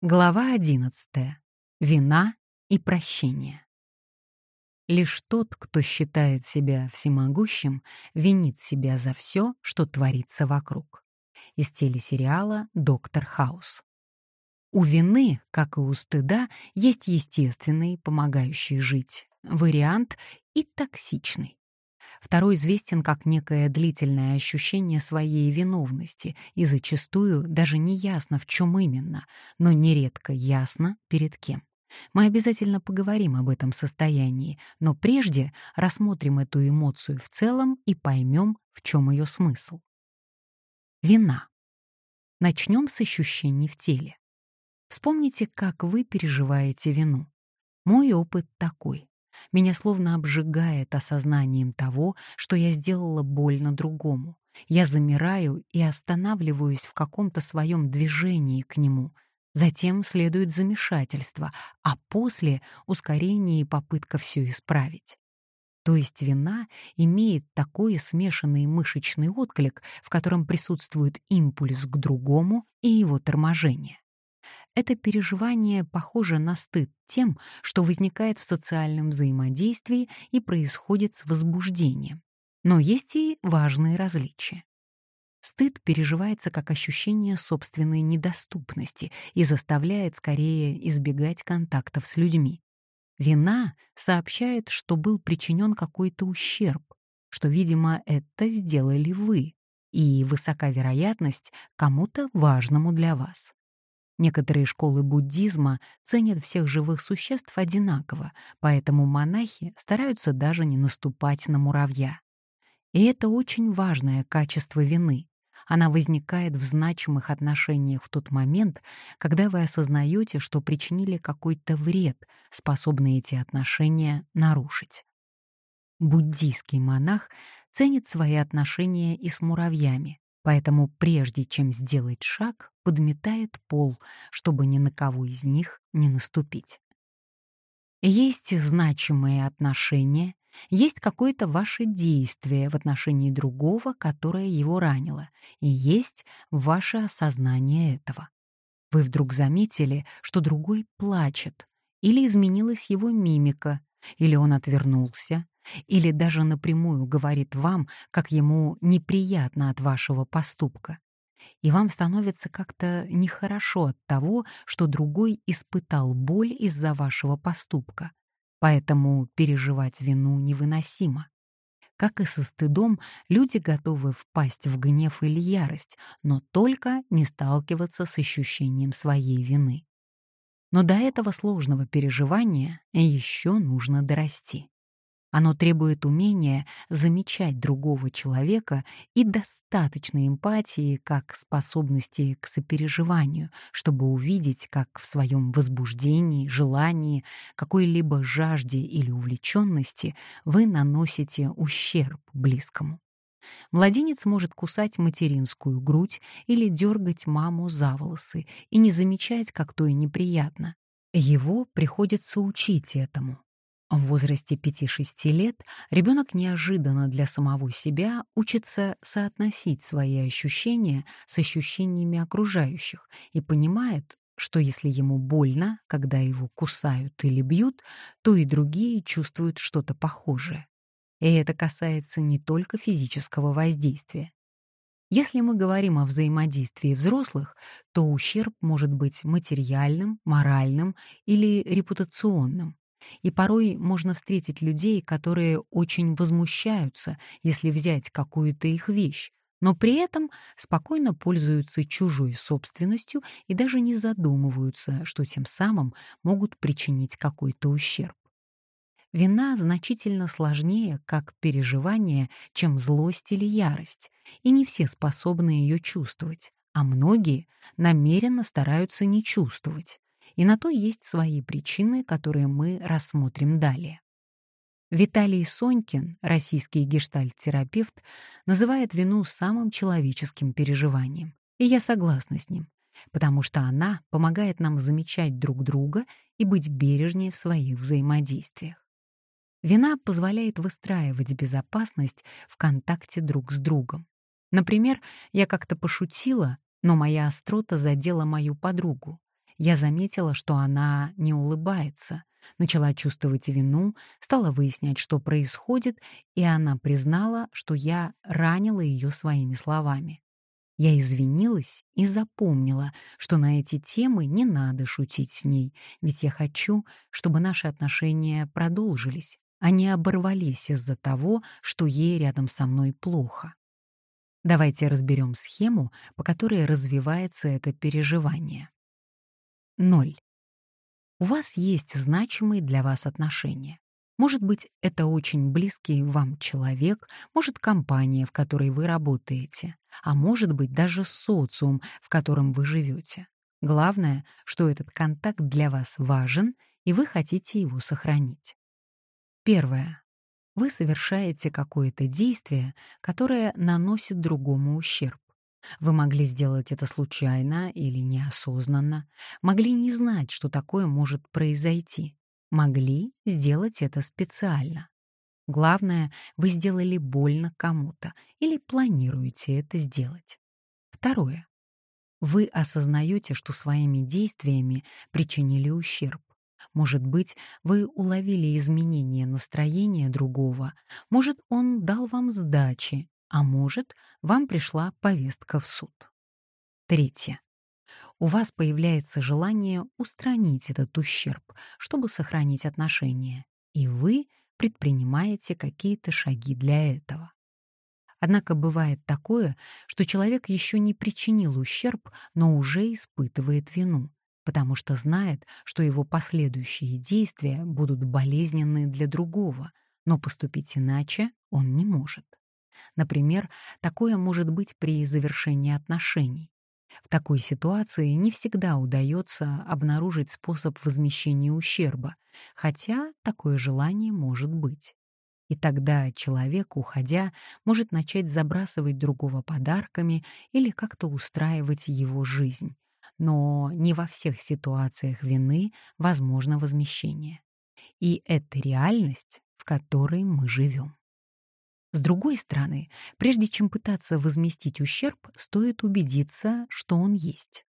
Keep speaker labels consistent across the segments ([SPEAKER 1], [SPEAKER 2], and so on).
[SPEAKER 1] Глава 11. Вина и прощение. Лишь тот, кто считает себя всемогущим, винит себя за все, что творится вокруг. Из телесериала «Доктор Хаус». У вины, как и у стыда, есть естественный, помогающий жить, вариант и токсичный. Второй известен как некое длительное ощущение своей виновности, и зачастую даже не ясно, в чем именно, но нередко ясно, перед кем. Мы обязательно поговорим об этом состоянии, но прежде рассмотрим эту эмоцию в целом и поймем, в чем ее смысл. Вина. Начнем с ощущений в теле. Вспомните, как вы переживаете вину. Мой опыт такой. Меня словно обжигает осознанием того, что я сделала больно другому. Я замираю и останавливаюсь в каком-то своем движении к нему. Затем следует замешательство, а после — ускорение и попытка все исправить. То есть вина имеет такой смешанный мышечный отклик, в котором присутствует импульс к другому и его торможение. Это переживание похоже на стыд тем, что возникает в социальном взаимодействии и происходит с возбуждением. Но есть и важные различия. Стыд переживается как ощущение собственной недоступности и заставляет скорее избегать контактов с людьми. Вина сообщает, что был причинен какой-то ущерб, что, видимо, это сделали вы, и высока вероятность кому-то важному для вас. Некоторые школы буддизма ценят всех живых существ одинаково, поэтому монахи стараются даже не наступать на муравья. И это очень важное качество вины. Она возникает в значимых отношениях в тот момент, когда вы осознаете, что причинили какой-то вред, способный эти отношения нарушить. Буддийский монах ценит свои отношения и с муравьями, Поэтому прежде чем сделать шаг, подметает пол, чтобы ни на кого из них не наступить. Есть значимые отношения, есть какое-то ваше действие в отношении другого, которое его ранило, и есть ваше осознание этого. Вы вдруг заметили, что другой плачет, или изменилась его мимика, или он отвернулся, или даже напрямую говорит вам, как ему неприятно от вашего поступка. И вам становится как-то нехорошо от того, что другой испытал боль из-за вашего поступка. Поэтому переживать вину невыносимо. Как и со стыдом, люди готовы впасть в гнев или ярость, но только не сталкиваться с ощущением своей вины. Но до этого сложного переживания еще нужно дорасти. Оно требует умения замечать другого человека и достаточной эмпатии как способности к сопереживанию, чтобы увидеть, как в своем возбуждении, желании, какой-либо жажде или увлеченности вы наносите ущерб близкому. Младенец может кусать материнскую грудь или дергать маму за волосы и не замечать, как то и неприятно. Его приходится учить этому. В возрасте 5-6 лет ребенок неожиданно для самого себя учится соотносить свои ощущения с ощущениями окружающих и понимает, что если ему больно, когда его кусают или бьют, то и другие чувствуют что-то похожее. И это касается не только физического воздействия. Если мы говорим о взаимодействии взрослых, то ущерб может быть материальным, моральным или репутационным. И порой можно встретить людей, которые очень возмущаются, если взять какую-то их вещь, но при этом спокойно пользуются чужой собственностью и даже не задумываются, что тем самым могут причинить какой-то ущерб. Вина значительно сложнее как переживание, чем злость или ярость, и не все способны ее чувствовать, а многие намеренно стараются не чувствовать и на то есть свои причины, которые мы рассмотрим далее. Виталий Сонькин, российский гештальт-терапевт, называет вину самым человеческим переживанием. И я согласна с ним, потому что она помогает нам замечать друг друга и быть бережнее в своих взаимодействиях. Вина позволяет выстраивать безопасность в контакте друг с другом. Например, я как-то пошутила, но моя острота задела мою подругу, Я заметила, что она не улыбается, начала чувствовать вину, стала выяснять, что происходит, и она признала, что я ранила ее своими словами. Я извинилась и запомнила, что на эти темы не надо шутить с ней, ведь я хочу, чтобы наши отношения продолжились, а не оборвались из-за того, что ей рядом со мной плохо. Давайте разберем схему, по которой развивается это переживание. 0. У вас есть значимые для вас отношения. Может быть, это очень близкий вам человек, может, компания, в которой вы работаете, а может быть, даже социум, в котором вы живете. Главное, что этот контакт для вас важен, и вы хотите его сохранить. Первое. Вы совершаете какое-то действие, которое наносит другому ущерб. Вы могли сделать это случайно или неосознанно, могли не знать, что такое может произойти, могли сделать это специально. Главное, вы сделали больно кому-то или планируете это сделать. Второе. Вы осознаете, что своими действиями причинили ущерб. Может быть, вы уловили изменение настроения другого, может, он дал вам сдачи, а может, вам пришла повестка в суд. Третье. У вас появляется желание устранить этот ущерб, чтобы сохранить отношения, и вы предпринимаете какие-то шаги для этого. Однако бывает такое, что человек еще не причинил ущерб, но уже испытывает вину, потому что знает, что его последующие действия будут болезненны для другого, но поступить иначе он не может. Например, такое может быть при завершении отношений. В такой ситуации не всегда удается обнаружить способ возмещения ущерба, хотя такое желание может быть. И тогда человек, уходя, может начать забрасывать другого подарками или как-то устраивать его жизнь. Но не во всех ситуациях вины возможно возмещение. И это реальность, в которой мы живем. С другой стороны, прежде чем пытаться возместить ущерб, стоит убедиться, что он есть.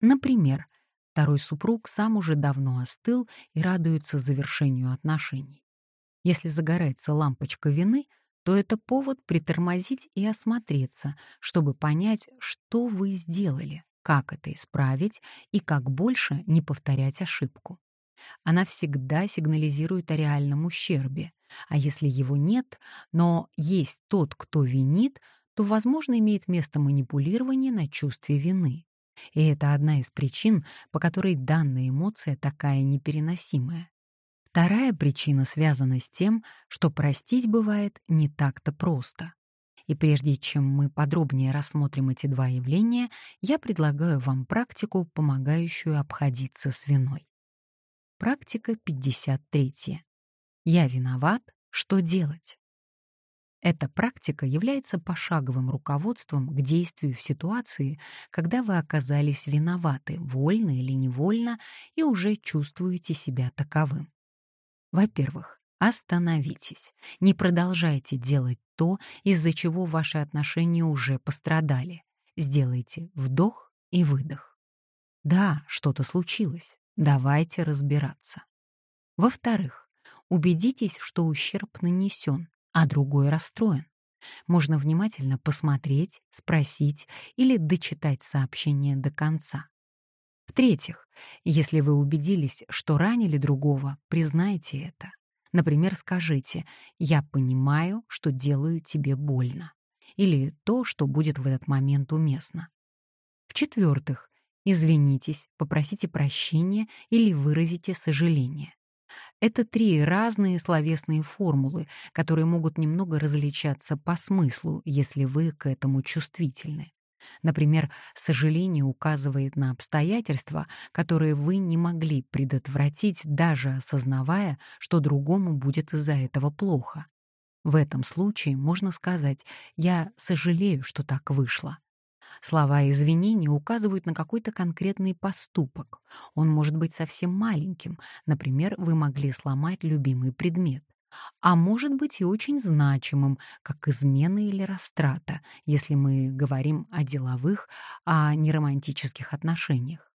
[SPEAKER 1] Например, второй супруг сам уже давно остыл и радуется завершению отношений. Если загорается лампочка вины, то это повод притормозить и осмотреться, чтобы понять, что вы сделали, как это исправить и как больше не повторять ошибку. Она всегда сигнализирует о реальном ущербе, а если его нет, но есть тот, кто винит, то, возможно, имеет место манипулирование на чувстве вины. И это одна из причин, по которой данная эмоция такая непереносимая. Вторая причина связана с тем, что простить бывает не так-то просто. И прежде чем мы подробнее рассмотрим эти два явления, я предлагаю вам практику, помогающую обходиться с виной. Практика 53. Я виноват, что делать? Эта практика является пошаговым руководством к действию в ситуации, когда вы оказались виноваты, вольно или невольно, и уже чувствуете себя таковым. Во-первых, остановитесь. Не продолжайте делать то, из-за чего ваши отношения уже пострадали. Сделайте вдох и выдох. Да, что-то случилось. Давайте разбираться. Во-вторых, убедитесь, что ущерб нанесен, а другой расстроен. Можно внимательно посмотреть, спросить или дочитать сообщение до конца. В-третьих, если вы убедились, что ранили другого, признайте это. Например, скажите «Я понимаю, что делаю тебе больно» или то, что будет в этот момент уместно. В-четвертых, извинитесь, попросите прощения или выразите сожаление. Это три разные словесные формулы, которые могут немного различаться по смыслу, если вы к этому чувствительны. Например, сожаление указывает на обстоятельства, которые вы не могли предотвратить, даже осознавая, что другому будет из-за этого плохо. В этом случае можно сказать «я сожалею, что так вышло». Слова извинения указывают на какой-то конкретный поступок. Он может быть совсем маленьким. Например, вы могли сломать любимый предмет. А может быть и очень значимым, как измена или растрата, если мы говорим о деловых, а не романтических отношениях.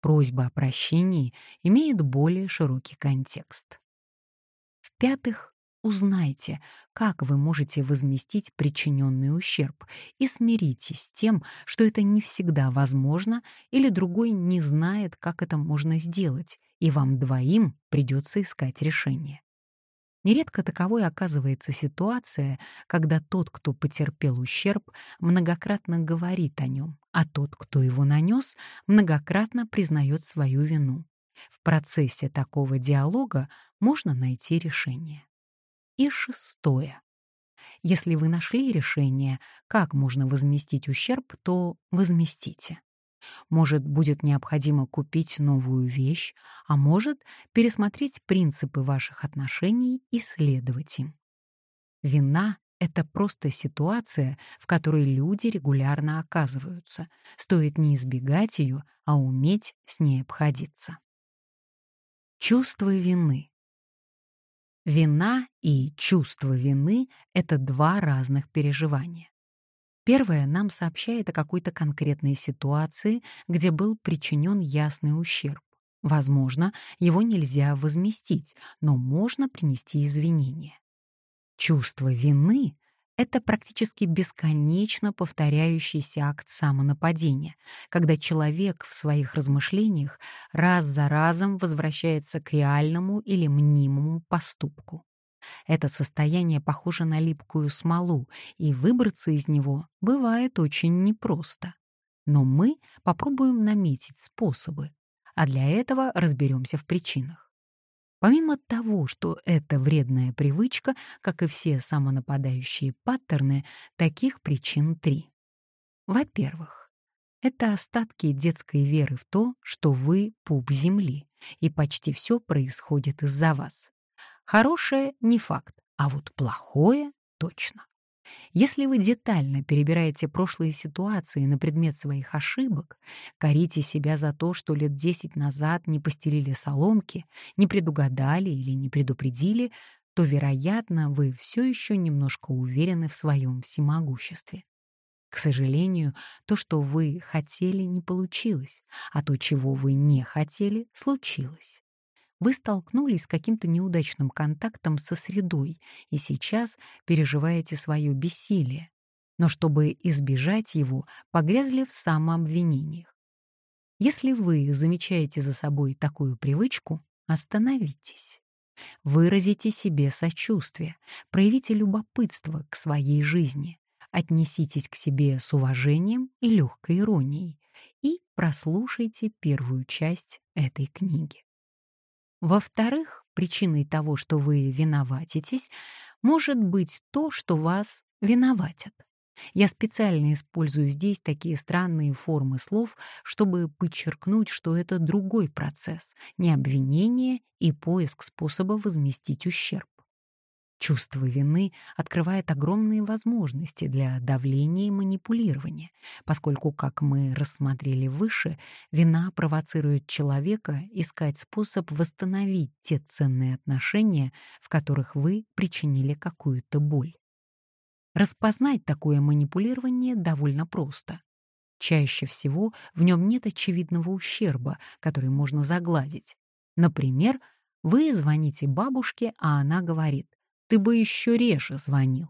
[SPEAKER 1] Просьба о прощении имеет более широкий контекст. В-пятых, узнайте, как вы можете возместить причиненный ущерб и смиритесь с тем, что это не всегда возможно или другой не знает, как это можно сделать, и вам двоим придется искать решение. Нередко таковой оказывается ситуация, когда тот, кто потерпел ущерб, многократно говорит о нем, а тот, кто его нанес, многократно признает свою вину. В процессе такого диалога можно найти решение. И шестое. Если вы нашли решение, как можно возместить ущерб, то возместите. Может, будет необходимо купить новую вещь, а может, пересмотреть принципы ваших отношений и следовать им. Вина — это просто ситуация, в которой люди регулярно оказываются. Стоит не избегать ее, а уметь с ней обходиться. Чувство вины. Вина и чувство вины — это два разных переживания. Первое нам сообщает о какой-то конкретной ситуации, где был причинен ясный ущерб. Возможно, его нельзя возместить, но можно принести извинения. Чувство вины — это практически бесконечно повторяющийся акт самонападения, когда человек в своих размышлениях раз за разом возвращается к реальному или мнимому поступку. Это состояние похоже на липкую смолу, и выбраться из него бывает очень непросто. Но мы попробуем наметить способы, а для этого разберемся в причинах. Помимо того, что это вредная привычка, как и все самонападающие паттерны, таких причин три. Во-первых, это остатки детской веры в то, что вы — пуп земли, и почти все происходит из-за вас. Хорошее — не факт, а вот плохое — точно. Если вы детально перебираете прошлые ситуации на предмет своих ошибок, корите себя за то, что лет десять назад не постелили соломки, не предугадали или не предупредили, то, вероятно, вы все еще немножко уверены в своем всемогуществе. К сожалению, то, что вы хотели, не получилось, а то, чего вы не хотели, случилось. Вы столкнулись с каким-то неудачным контактом со средой и сейчас переживаете свое бессилие. Но чтобы избежать его, погрязли в самообвинениях. Если вы замечаете за собой такую привычку, остановитесь. Выразите себе сочувствие, проявите любопытство к своей жизни, отнеситесь к себе с уважением и легкой иронией и прослушайте первую часть этой книги. Во-вторых, причиной того, что вы виноватитесь, может быть то, что вас виноватят. Я специально использую здесь такие странные формы слов, чтобы подчеркнуть, что это другой процесс, не обвинение и поиск способа возместить ущерб. Чувство вины открывает огромные возможности для давления и манипулирования, поскольку, как мы рассмотрели выше, вина провоцирует человека искать способ восстановить те ценные отношения, в которых вы причинили какую-то боль. Распознать такое манипулирование довольно просто. Чаще всего в нем нет очевидного ущерба, который можно загладить. Например, вы звоните бабушке, а она говорит — ты бы еще реже звонил.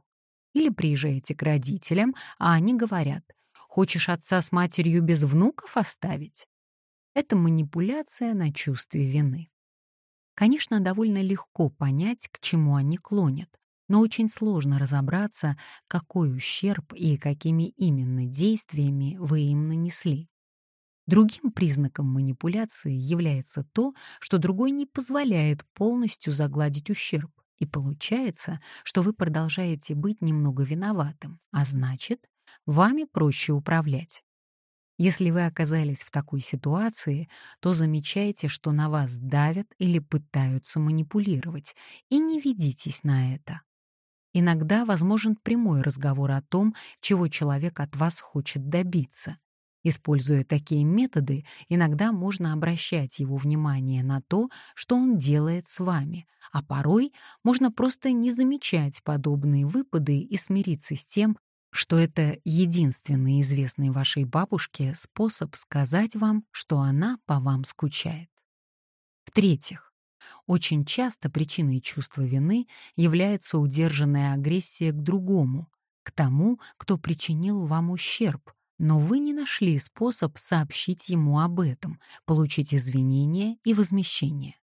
[SPEAKER 1] Или приезжаете к родителям, а они говорят, хочешь отца с матерью без внуков оставить? Это манипуляция на чувстве вины. Конечно, довольно легко понять, к чему они клонят, но очень сложно разобраться, какой ущерб и какими именно действиями вы им нанесли. Другим признаком манипуляции является то, что другой не позволяет полностью загладить ущерб. И получается, что вы продолжаете быть немного виноватым, а значит, вами проще управлять. Если вы оказались в такой ситуации, то замечайте, что на вас давят или пытаются манипулировать, и не ведитесь на это. Иногда возможен прямой разговор о том, чего человек от вас хочет добиться. Используя такие методы, иногда можно обращать его внимание на то, что он делает с вами, а порой можно просто не замечать подобные выпады и смириться с тем, что это единственный известный вашей бабушке способ сказать вам, что она по вам скучает. В-третьих, очень часто причиной чувства вины является удержанная агрессия к другому, к тому, кто причинил вам ущерб, но вы не нашли способ сообщить ему об этом, получить извинения и возмещение.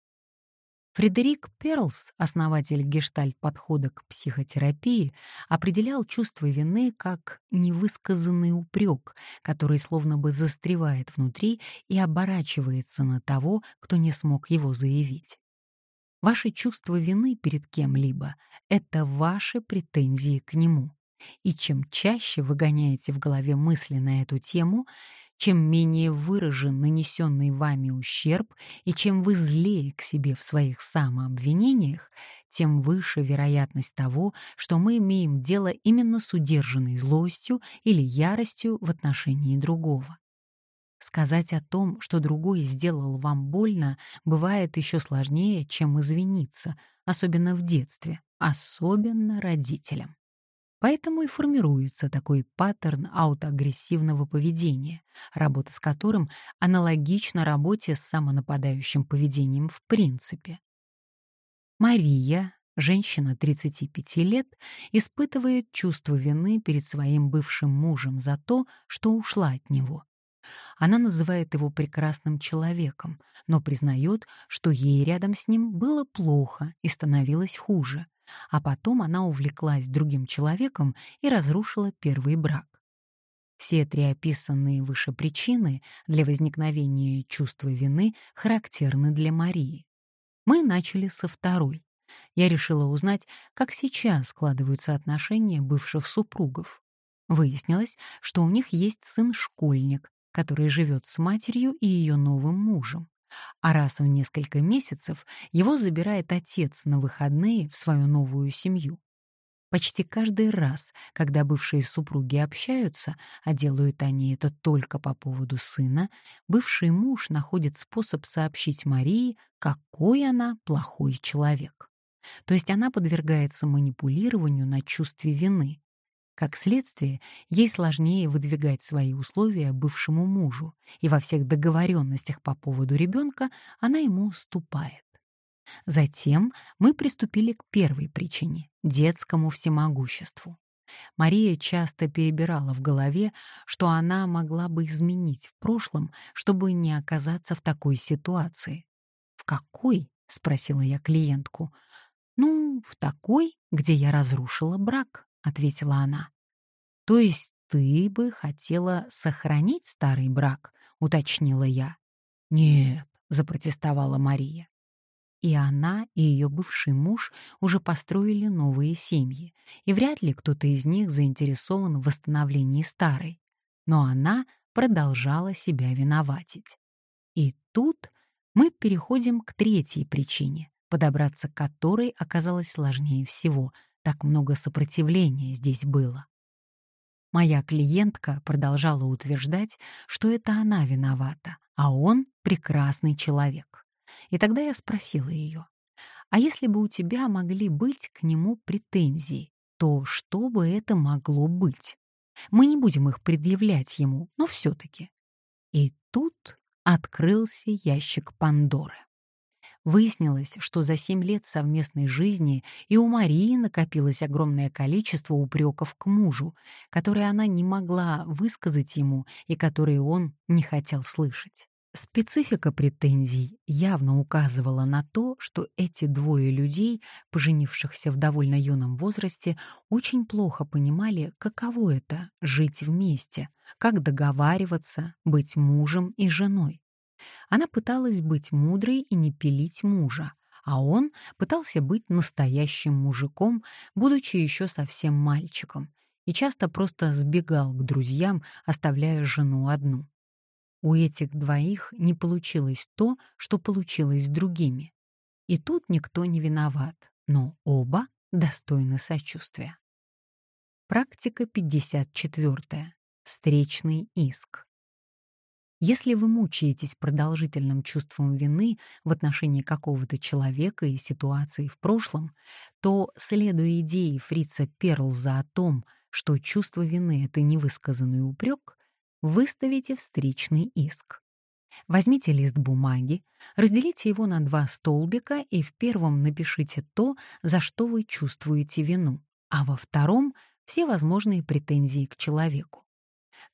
[SPEAKER 1] Фредерик Перлс, основатель гештальт-подхода к психотерапии, определял чувство вины как невысказанный упрек, который словно бы застревает внутри и оборачивается на того, кто не смог его заявить. Ваше чувство вины перед кем-либо — это ваши претензии к нему. И чем чаще вы гоняете в голове мысли на эту тему, чем менее выражен нанесенный вами ущерб и чем вы злее к себе в своих самообвинениях, тем выше вероятность того, что мы имеем дело именно с удержанной злостью или яростью в отношении другого. Сказать о том, что другой сделал вам больно, бывает еще сложнее, чем извиниться, особенно в детстве, особенно родителям. Поэтому и формируется такой паттерн аутоагрессивного поведения, работа с которым аналогична работе с самонападающим поведением в принципе. Мария, женщина 35 лет, испытывает чувство вины перед своим бывшим мужем за то, что ушла от него. Она называет его прекрасным человеком, но признает, что ей рядом с ним было плохо и становилось хуже, а потом она увлеклась другим человеком и разрушила первый брак. Все три описанные выше причины для возникновения чувства вины характерны для Марии. Мы начали со второй. Я решила узнать, как сейчас складываются отношения бывших супругов. Выяснилось, что у них есть сын-школьник, который живет с матерью и ее новым мужем а раз в несколько месяцев его забирает отец на выходные в свою новую семью. Почти каждый раз, когда бывшие супруги общаются, а делают они это только по поводу сына, бывший муж находит способ сообщить Марии, какой она плохой человек. То есть она подвергается манипулированию на чувстве вины, как следствие, ей сложнее выдвигать свои условия бывшему мужу, и во всех договоренностях по поводу ребенка она ему уступает. Затем мы приступили к первой причине — детскому всемогуществу. Мария часто перебирала в голове, что она могла бы изменить в прошлом, чтобы не оказаться в такой ситуации. «В какой?» — спросила я клиентку. «Ну, в такой, где я разрушила брак», ответила она. То есть ты бы хотела сохранить старый брак, уточнила я. Нет, запротестовала Мария. И она, и ее бывший муж уже построили новые семьи, и вряд ли кто-то из них заинтересован в восстановлении старой. Но она продолжала себя виноватить. И тут мы переходим к третьей причине, подобраться к которой оказалось сложнее всего, так много сопротивления здесь было. Моя клиентка продолжала утверждать, что это она виновата, а он прекрасный человек. И тогда я спросила ее, а если бы у тебя могли быть к нему претензии, то что бы это могло быть? Мы не будем их предъявлять ему, но все-таки. И тут открылся ящик Пандоры. Выяснилось, что за семь лет совместной жизни и у Марии накопилось огромное количество упреков к мужу, которые она не могла высказать ему и которые он не хотел слышать. Специфика претензий явно указывала на то, что эти двое людей, поженившихся в довольно юном возрасте, очень плохо понимали, каково это — жить вместе, как договариваться, быть мужем и женой. Она пыталась быть мудрой и не пилить мужа, а он пытался быть настоящим мужиком, будучи еще совсем мальчиком, и часто просто сбегал к друзьям, оставляя жену одну. У этих двоих не получилось то, что получилось с другими. И тут никто не виноват, но оба достойны сочувствия. Практика 54. Встречный иск. Если вы мучаетесь продолжительным чувством вины в отношении какого-то человека и ситуации в прошлом, то, следуя идее Фрица Перлза о том, что чувство вины — это невысказанный упрек, выставите встречный иск. Возьмите лист бумаги, разделите его на два столбика и в первом напишите то, за что вы чувствуете вину, а во втором — все возможные претензии к человеку.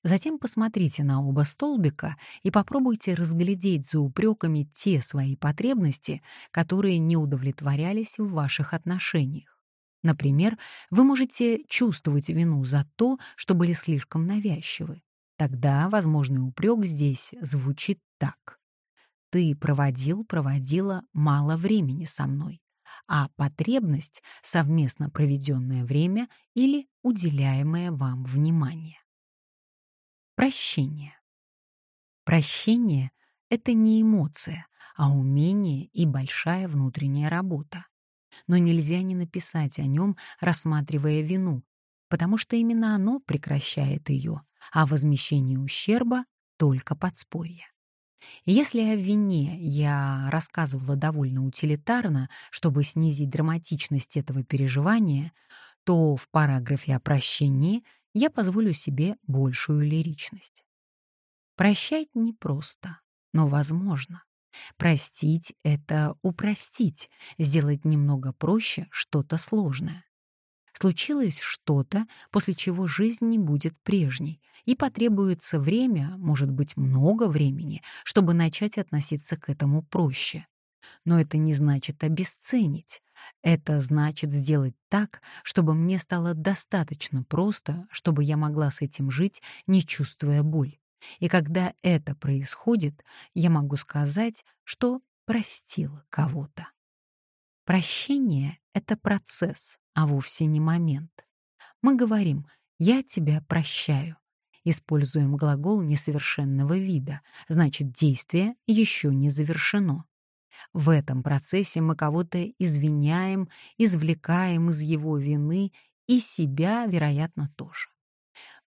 [SPEAKER 1] Затем посмотрите на оба столбика и попробуйте разглядеть за упреками те свои потребности, которые не удовлетворялись в ваших отношениях. Например, вы можете чувствовать вину за то, что были слишком навязчивы. Тогда возможный упрек здесь звучит так. Ты проводил, проводила мало времени со мной, а потребность — совместно проведенное время или уделяемое вам внимание. Прощение. Прощение — это не эмоция, а умение и большая внутренняя работа. Но нельзя не написать о нем, рассматривая вину, потому что именно оно прекращает ее, а возмещение ущерба — только подспорье. если о вине я рассказывала довольно утилитарно, чтобы снизить драматичность этого переживания, то в параграфе о прощении я позволю себе большую лиричность. Прощать непросто, но возможно. Простить — это упростить, сделать немного проще что-то сложное. Случилось что-то, после чего жизнь не будет прежней, и потребуется время, может быть, много времени, чтобы начать относиться к этому проще. Но это не значит обесценить. Это значит сделать так, чтобы мне стало достаточно просто, чтобы я могла с этим жить, не чувствуя боль. И когда это происходит, я могу сказать, что простила кого-то. Прощение — это процесс, а вовсе не момент. Мы говорим «я тебя прощаю». Используем глагол несовершенного вида, значит, действие еще не завершено. В этом процессе мы кого-то извиняем, извлекаем из его вины и себя, вероятно, тоже.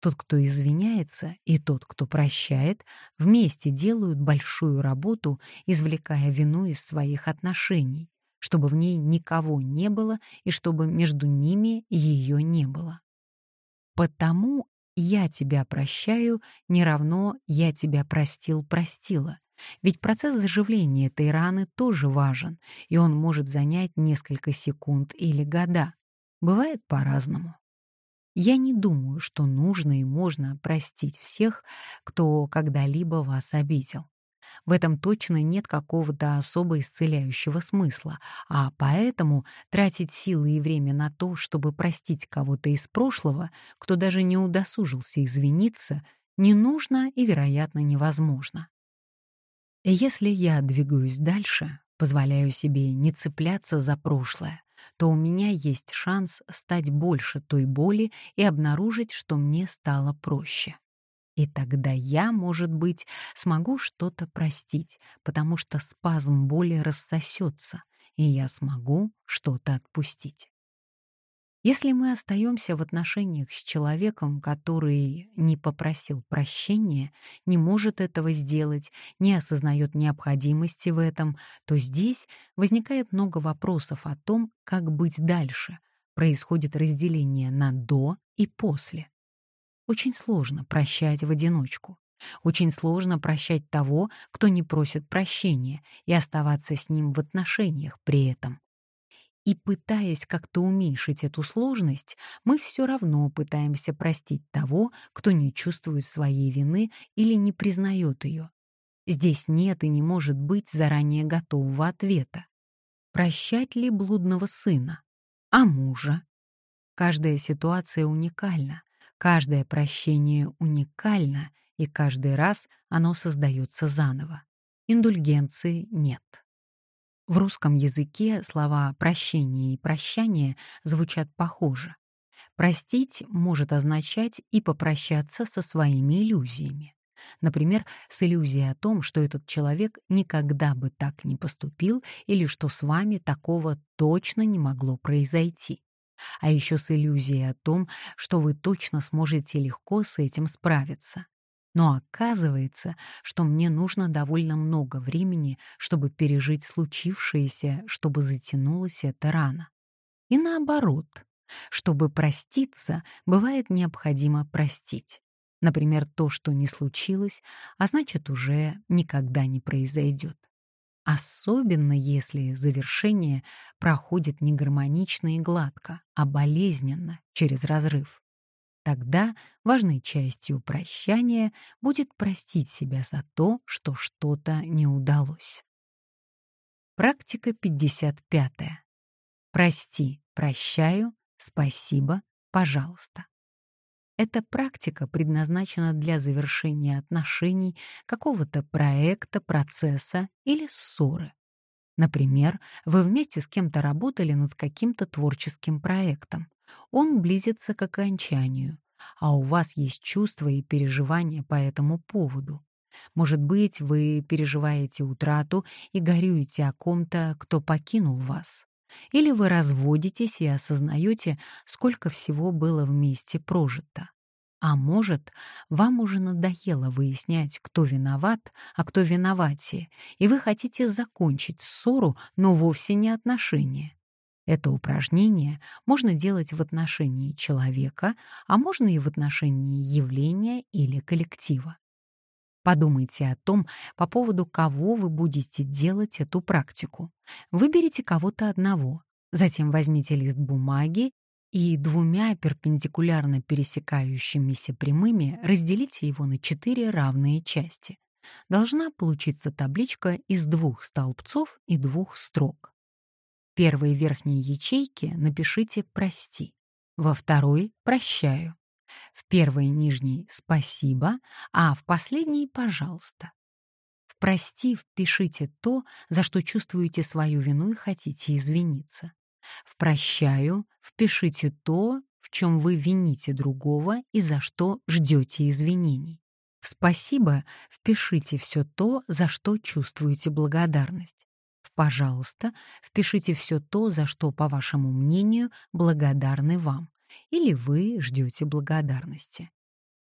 [SPEAKER 1] Тот, кто извиняется, и тот, кто прощает, вместе делают большую работу, извлекая вину из своих отношений, чтобы в ней никого не было и чтобы между ними ее не было. Потому «я тебя прощаю» не равно «я тебя простил-простила». Ведь процесс заживления этой раны тоже важен, и он может занять несколько секунд или года. Бывает по-разному. Я не думаю, что нужно и можно простить всех, кто когда-либо вас обидел. В этом точно нет какого-то особо исцеляющего смысла, а поэтому тратить силы и время на то, чтобы простить кого-то из прошлого, кто даже не удосужился извиниться, не нужно и, вероятно, невозможно. И если я двигаюсь дальше, позволяю себе не цепляться за прошлое, то у меня есть шанс стать больше той боли и обнаружить, что мне стало проще. И тогда я, может быть, смогу что-то простить, потому что спазм боли рассосется, и я смогу что-то отпустить. Если мы остаемся в отношениях с человеком, который не попросил прощения, не может этого сделать, не осознает необходимости в этом, то здесь возникает много вопросов о том, как быть дальше. Происходит разделение на «до» и «после». Очень сложно прощать в одиночку. Очень сложно прощать того, кто не просит прощения, и оставаться с ним в отношениях при этом. И пытаясь как-то уменьшить эту сложность, мы все равно пытаемся простить того, кто не чувствует своей вины или не признает ее. Здесь нет и не может быть заранее готового ответа. Прощать ли блудного сына? А мужа? Каждая ситуация уникальна. Каждое прощение уникально, и каждый раз оно создается заново. Индульгенции нет. В русском языке слова «прощение» и «прощание» звучат похоже. Простить может означать и попрощаться со своими иллюзиями. Например, с иллюзией о том, что этот человек никогда бы так не поступил или что с вами такого точно не могло произойти а еще с иллюзией о том, что вы точно сможете легко с этим справиться. Но оказывается, что мне нужно довольно много времени, чтобы пережить случившееся, чтобы затянулась эта рана. И наоборот, Чтобы проститься, бывает необходимо простить. Например, то, что не случилось, а значит, уже никогда не произойдет. Особенно если завершение проходит не гармонично и гладко, а болезненно, через разрыв. Тогда важной частью прощания будет простить себя за то, что что-то не удалось. Практика 55. Прости, прощаю, спасибо, пожалуйста. Эта практика предназначена для завершения отношений, какого-то проекта, процесса или ссоры. Например, вы вместе с кем-то работали над каким-то творческим проектом. Он близится к окончанию, а у вас есть чувства и переживания по этому поводу. Может быть, вы переживаете утрату и горюете о ком-то, кто покинул вас. Или вы разводитесь и осознаете, сколько всего было вместе прожито. А может, вам уже надоело выяснять, кто виноват, а кто виноватее, и вы хотите закончить ссору, но вовсе не отношения. Это упражнение можно делать в отношении человека, а можно и в отношении явления или коллектива. Подумайте о том, по поводу кого вы будете делать эту практику. Выберите кого-то одного, затем возьмите лист бумаги и двумя перпендикулярно пересекающимися прямыми разделите его на четыре равные части. Должна получиться табличка из двух столбцов и двух строк. В первой верхней ячейке напишите «прости», во второй «прощаю», в первой нижней «спасибо», а в последней «пожалуйста». В «прости» впишите то, за что чувствуете свою вину и хотите извиниться. В «прощаю» впишите то, в чем вы вините другого и за что ждете извинений. В «спасибо» впишите все то, за что чувствуете благодарность. В «пожалуйста» впишите все то, за что, по вашему мнению, благодарны вам или вы ждете благодарности.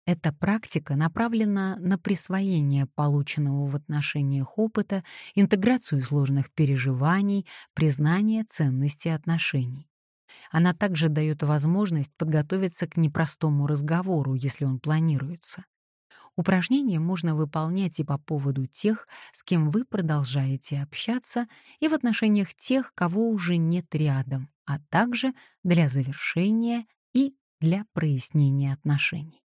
[SPEAKER 1] Эта практика направлена на присвоение полученного в отношениях опыта, интеграцию сложных переживаний, признание ценности отношений. Она также дает возможность подготовиться к непростому разговору, если он планируется. Упражнения можно выполнять и по поводу тех, с кем вы продолжаете общаться, и в отношениях тех, кого уже нет рядом, а также для завершения и для прояснения отношений.